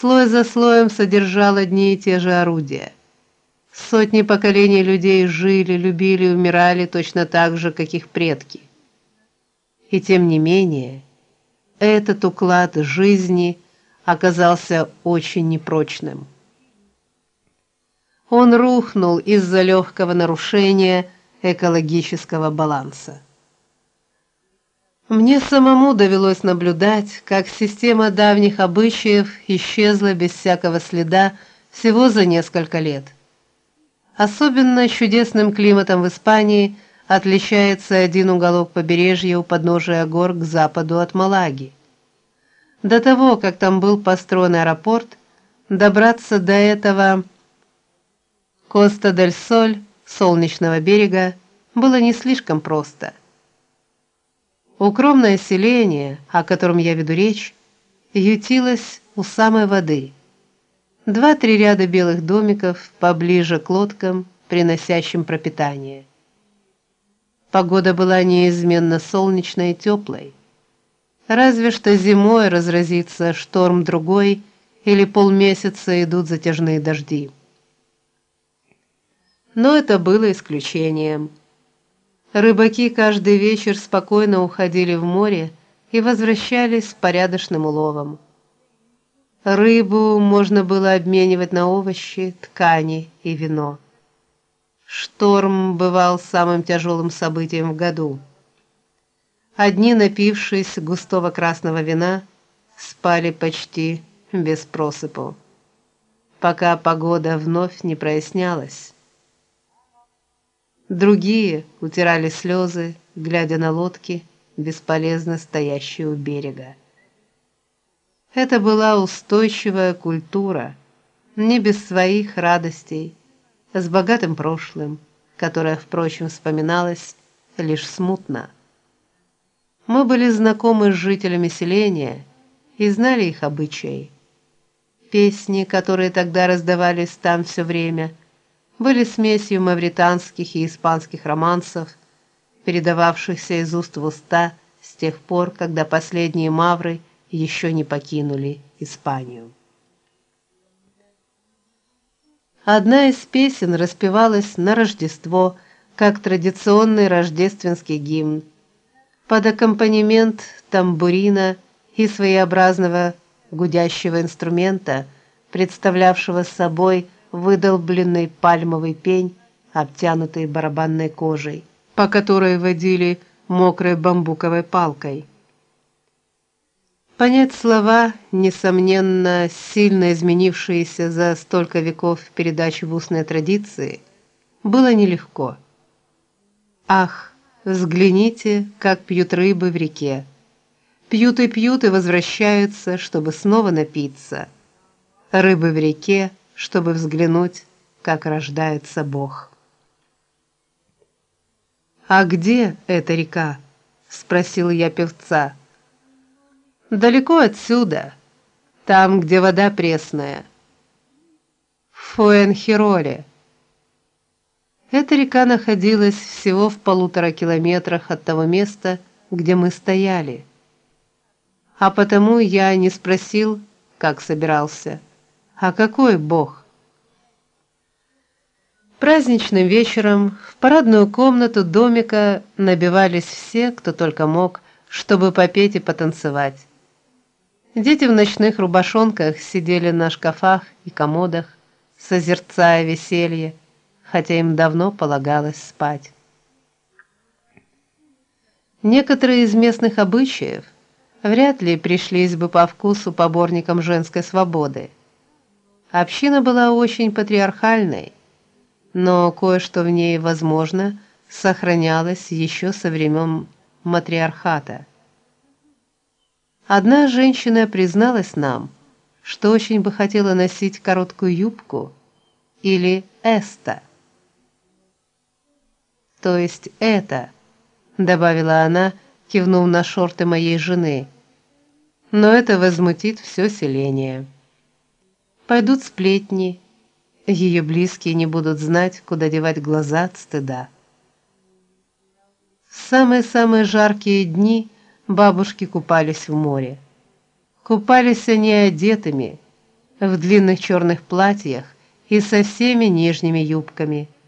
слой за слоем содержал одни и те же орудия. Сотни поколений людей жили, любили, умирали точно так же, как их предки. И тем не менее, этот уклад жизни оказался очень непрочным. Он рухнул из-за легкого нарушения экологического баланса. Мне самому довелось наблюдать, как система давних обычаев исчезла без всякого следа всего за несколько лет. Особенно чудесным климатом в Испании отличается один уголок побережья у подножия гор к западу от Малаги. До того, как там был построен аэропорт, добраться до этого Коста-дель-Соль, солнечного берега, было не слишком просто. Укромное селение, о котором я веду речь, ютилось у самой воды. Два-три ряда белых домиков поближе к лодкам, приносящим пропитание. Погода была неизменно солнечной и теплой. Разве что зимой разразится шторм другой или полмесяца идут затяжные дожди. Но это было исключением. Рыбаки каждый вечер спокойно уходили в море и возвращались с порядочным уловом. Рыбу можно было обменивать на овощи, ткани и вино. Шторм бывал самым тяжелым событием в году. Одни, напившись густого красного вина, спали почти без просыпу, пока погода вновь не прояснялась. Другие утирали слезы, глядя на лодки, бесполезно стоящие у берега. Это была устойчивая культура, не без своих радостей, с богатым прошлым, которое, впрочем, вспоминалось лишь смутно. Мы были знакомы с жителями селения и знали их обычаи. Песни, которые тогда раздавались там все время, были смесью мавританских и испанских романсов, передававшихся из уст в уста с тех пор, когда последние мавры еще не покинули Испанию. Одна из песен распевалась на Рождество, как традиционный рождественский гимн, под аккомпанемент тамбурина и своеобразного гудящего инструмента, представлявшего собой выдолбленный пальмовый пень, обтянутый барабанной кожей, по которой водили мокрой бамбуковой палкой. Понять слова, несомненно, сильно изменившиеся за столько веков передачи в устной традиции, было нелегко. Ах, взгляните, как пьют рыбы в реке. Пьют и пьют и возвращаются, чтобы снова напиться. Рыбы в реке чтобы взглянуть, как рождается Бог. А где эта река? спросил я певца. Далеко отсюда, там, где вода пресная. В Фуэнхироле. Эта река находилась всего в полутора километрах от того места, где мы стояли. А потому я не спросил, как собирался. А какой бог? Праздничным вечером в парадную комнату домика набивались все, кто только мог, чтобы попеть и потанцевать. Дети в ночных рубашонках сидели на шкафах и комодах, созерцая веселье, хотя им давно полагалось спать. Некоторые из местных обычаев вряд ли пришлись бы по вкусу поборникам женской свободы. Община была очень патриархальной, но кое-что в ней, возможно, сохранялось еще со времен матриархата. Одна женщина призналась нам, что очень бы хотела носить короткую юбку или эста. То есть это, добавила она, кивнув на шорты моей жены. Но это возмутит все селение. Пойдут сплетни. Ее близкие не будут знать, куда девать глаза от стыда. В самые-самые жаркие дни бабушки купались в море. Купались они одетыми, в длинных черных платьях и со всеми нижними юбками –